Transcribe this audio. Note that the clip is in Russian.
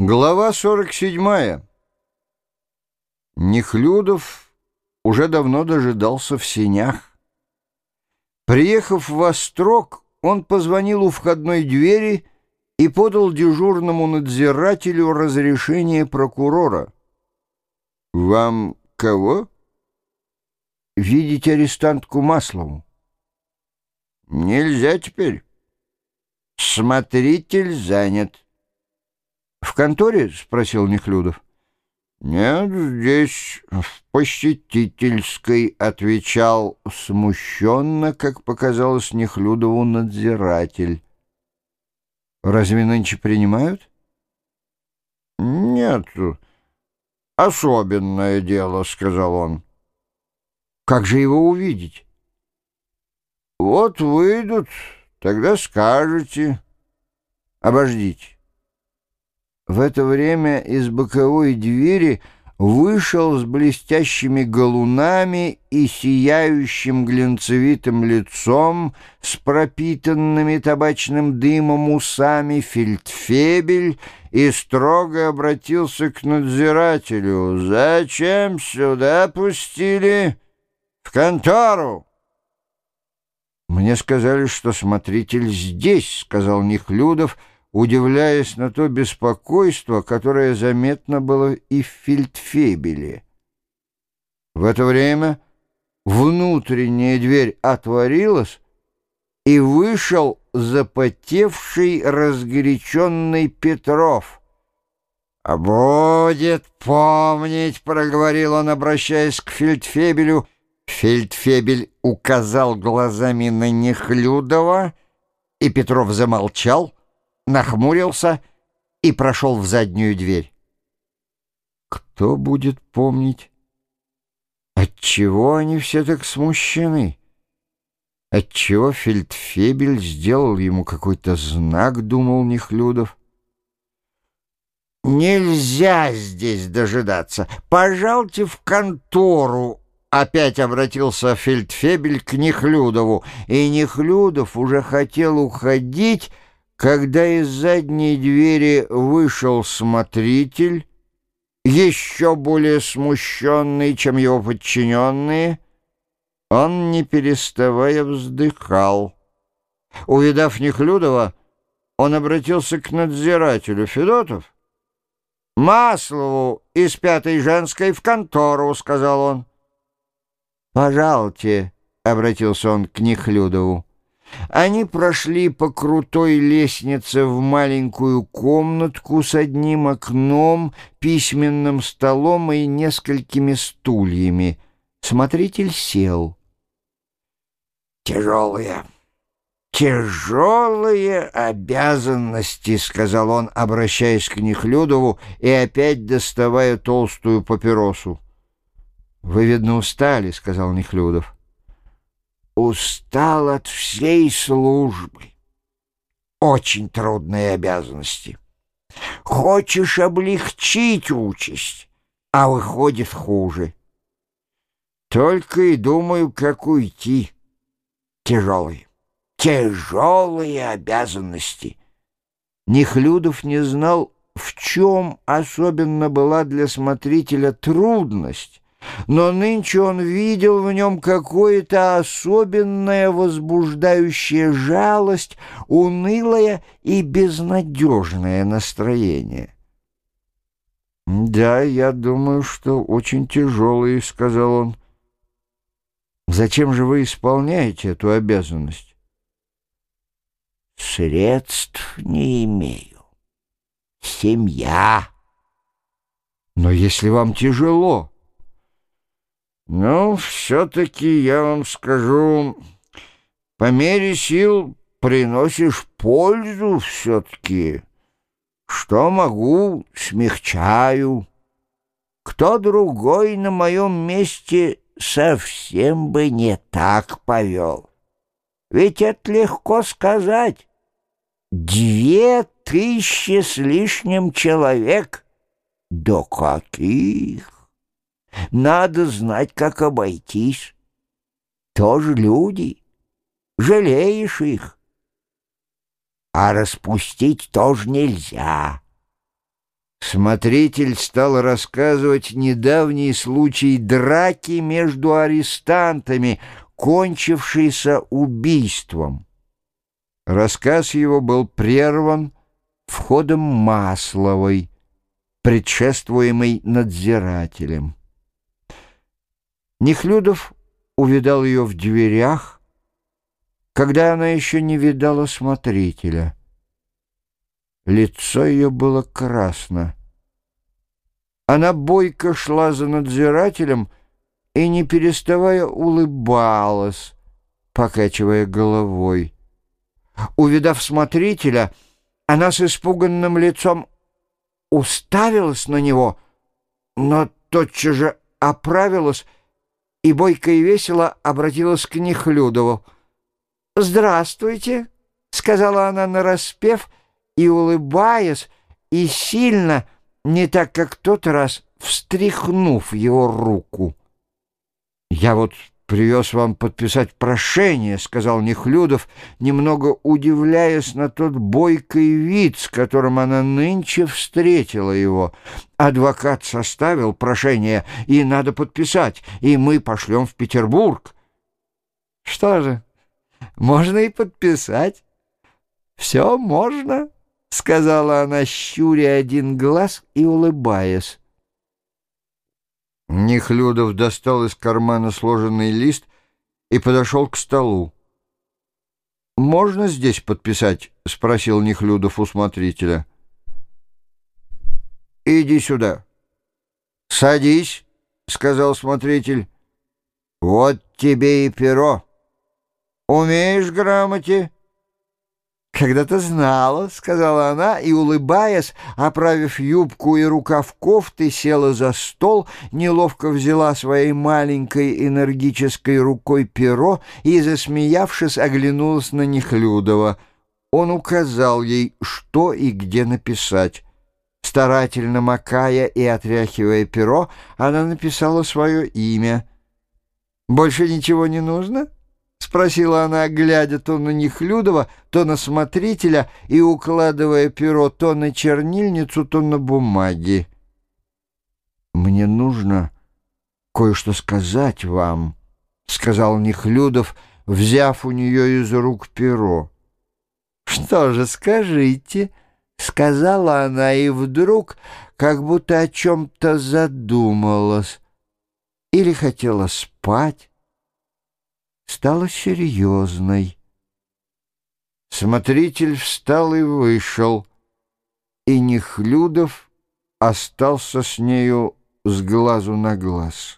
Глава 47. Нехлюдов уже давно дожидался в сенях. Приехав в Острог, он позвонил у входной двери и подал дежурному надзирателю разрешение прокурора. «Вам кого?» «Видеть арестантку Маслову». «Нельзя теперь. Смотритель занят». «В конторе?» — спросил Нехлюдов. «Нет, здесь, в посетительской», — отвечал смущенно, как показалось Нехлюдову, надзиратель. «Разве нынче принимают?» «Нет, особенное дело», — сказал он. «Как же его увидеть?» «Вот выйдут, тогда скажете. Обождите». В это время из боковой двери вышел с блестящими галунами и сияющим глинцевитым лицом, с пропитанными табачным дымом усами фельдфебель и строго обратился к надзирателю. «Зачем сюда пустили? В контору!» «Мне сказали, что смотритель здесь», — сказал Нехлюдов, — удивляясь на то беспокойство, которое заметно было и в фельдфебеле. В это время внутренняя дверь отворилась, и вышел запотевший, разгоряченный Петров. «А будет помнить», — проговорил он, обращаясь к фельдфебелю. Фельдфебель указал глазами на Нехлюдова, и Петров замолчал — нахмурился и прошел в заднюю дверь. Кто будет помнить? Отчего они все так смущены? Отчего фельдфебель сделал ему какой-то знак, думал Нехлюдов? «Нельзя здесь дожидаться. Пожалуйте в контору», — опять обратился фельдфебель к Нехлюдову, и Нехлюдов уже хотел уходить, когда из задней двери вышел смотритель, еще более смущенный, чем его подчиненные, он, не переставая, вздыхал. Увидав Нехлюдова, он обратился к надзирателю Федотов. «Маслову из пятой женской в контору», — сказал он. «Пожалуйте», — обратился он к Нехлюдову. Они прошли по крутой лестнице в маленькую комнатку с одним окном, письменным столом и несколькими стульями. Смотритель сел. «Тяжелые, тяжелые обязанности», — сказал он, обращаясь к Нехлюдову и опять доставая толстую папиросу. «Вы, видно, устали», — сказал Нехлюдов устал от всей службы. Очень трудные обязанности. Хочешь облегчить участь, а выходит хуже. Только и думаю, как уйти. Тяжелые, тяжелые обязанности. Нехлюдов не знал, в чем особенно была для смотрителя трудность, но нынче он видел в нем какое-то особенное возбуждающее жалость, унылое и безнадежное настроение. «Да, я думаю, что очень тяжелый», — сказал он. «Зачем же вы исполняете эту обязанность?» «Средств не имею. Семья». «Но если вам тяжело...» Ну, все-таки я вам скажу, по мере сил приносишь пользу все-таки. Что могу, смягчаю. Кто другой на моем месте совсем бы не так повел. Ведь это легко сказать. Две тысячи с лишним человек. До каких? Надо знать, как обойтись. Тоже люди. Жалеешь их. А распустить тоже нельзя. Смотритель стал рассказывать недавний случай драки между арестантами, кончившийся убийством. Рассказ его был прерван входом Масловой, предшествуемой надзирателем. Нехлюдов увидал ее в дверях, когда она еще не видала смотрителя. Лицо ее было красно. Она бойко шла за надзирателем и, не переставая, улыбалась, покачивая головой. Увидав смотрителя, она с испуганным лицом уставилась на него, но тотчас же оправилась и бойко и весело обратилась к Нехлюдову. «Здравствуйте», — сказала она нараспев, и, улыбаясь, и сильно, не так как тот раз, встряхнув его руку. «Я вот привез вам подписать прошение», — сказал Нехлюдов, немного удивляясь на тот бойкий вид, с которым она нынче встретила его. «Адвокат составил прошение, и надо подписать, и мы пошлем в Петербург». «Что же, можно и подписать. Все можно», — сказала она, щуря один глаз и улыбаясь. Нехлюдов достал из кармана сложенный лист и подошел к столу. «Можно здесь подписать?» — спросил Нехлюдов у смотрителя. «Иди сюда». «Садись», — сказал смотритель. «Вот тебе и перо. Умеешь грамоте?» «Когда-то знала», — сказала она, и, улыбаясь, оправив юбку и рукав кофты, села за стол, неловко взяла своей маленькой энергической рукой перо и, засмеявшись, оглянулась на Нехлюдова. Он указал ей, что и где написать. Старательно макая и отряхивая перо, она написала свое имя. «Больше ничего не нужно?» — спросила она, глядя то на Нехлюдова, то на смотрителя и укладывая перо то на чернильницу, то на бумаги. «Мне нужно кое-что сказать вам», — сказал Нехлюдов, взяв у нее из рук перо. «Что же, скажите», — сказала она, и вдруг как будто о чем-то задумалась или хотела спать стала серьезной. Смотритель встал и вышел, и Нехлюдов остался с нею с глазу на глаз.